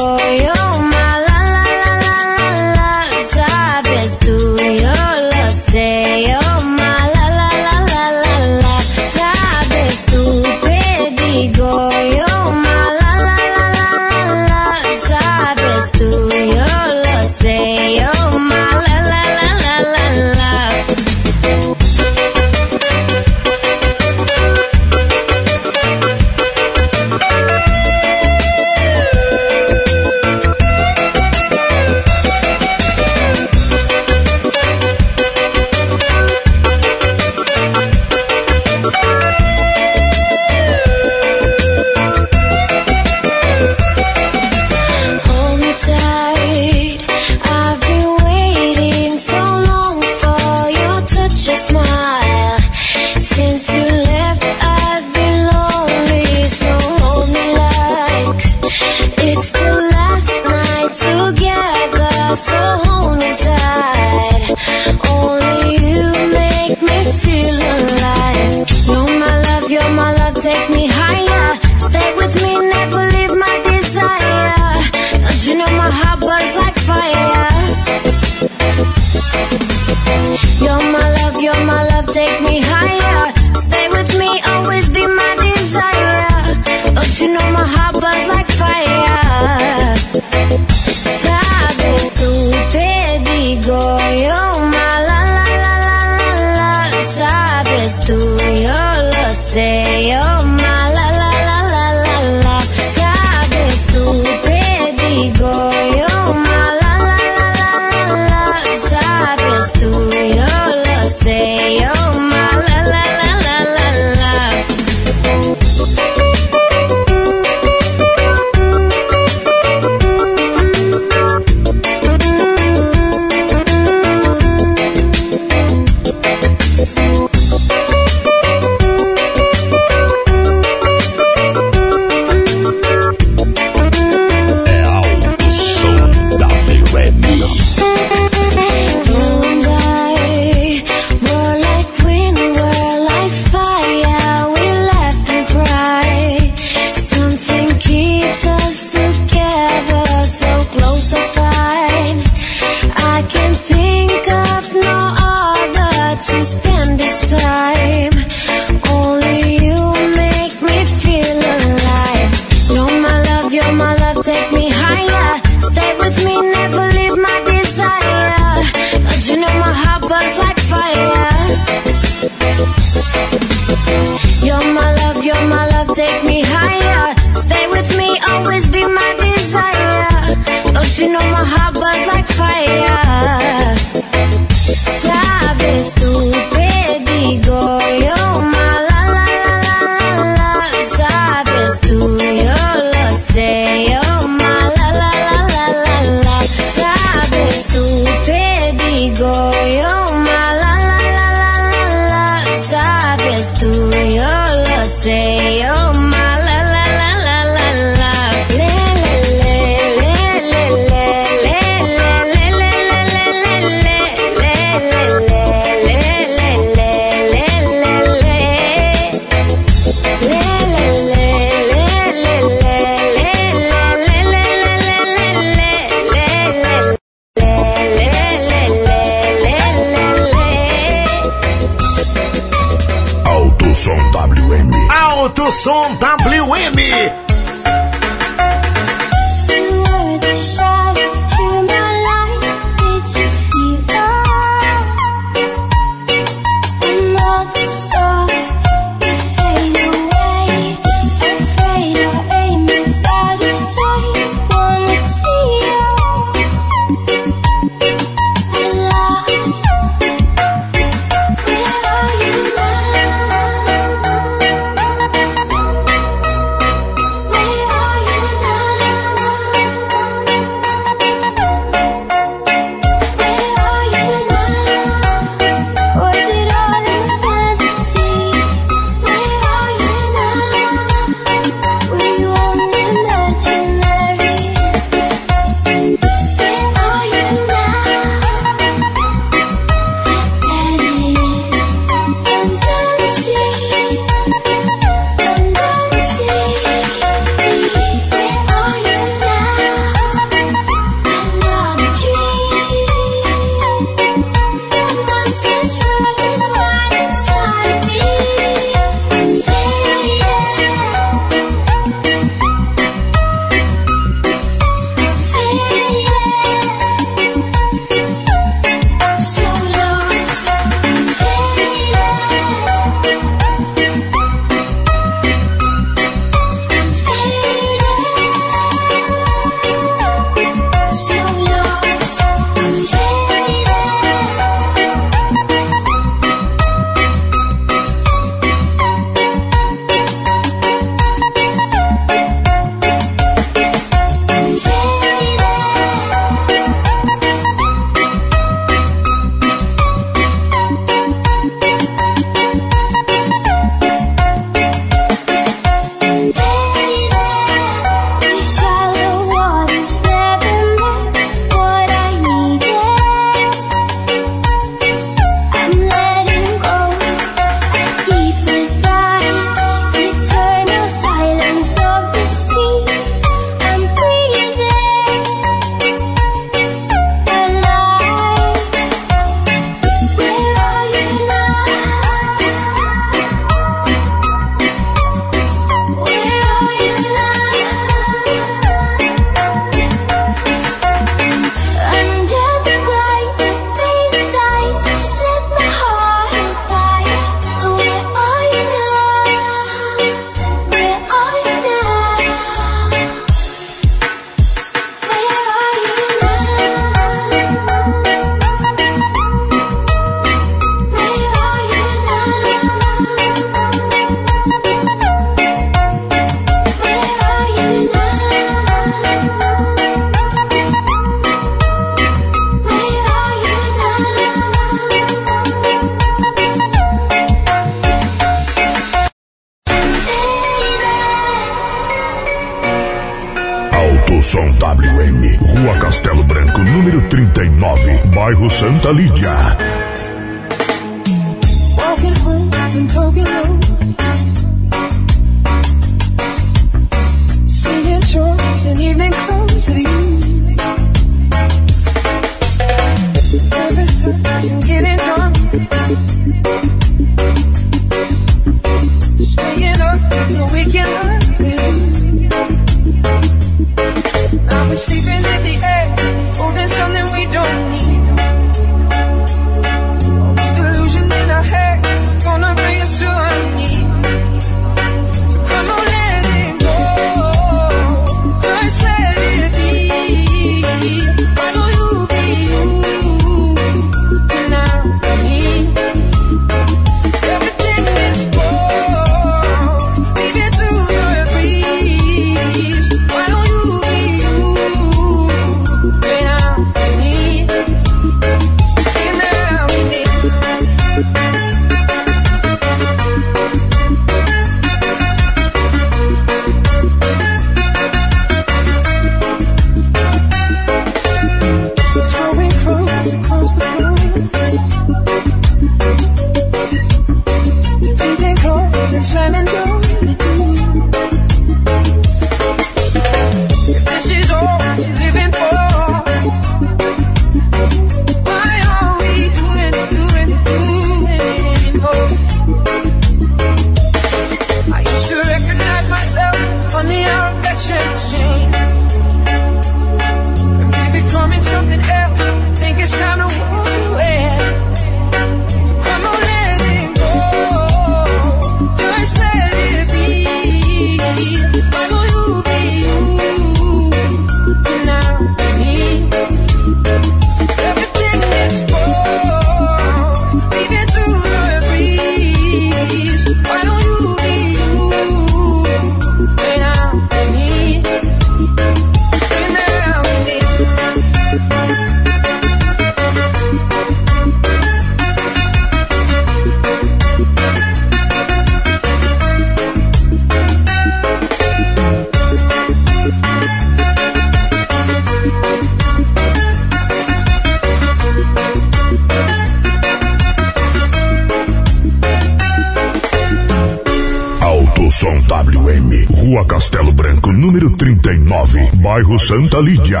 Santa Lídia.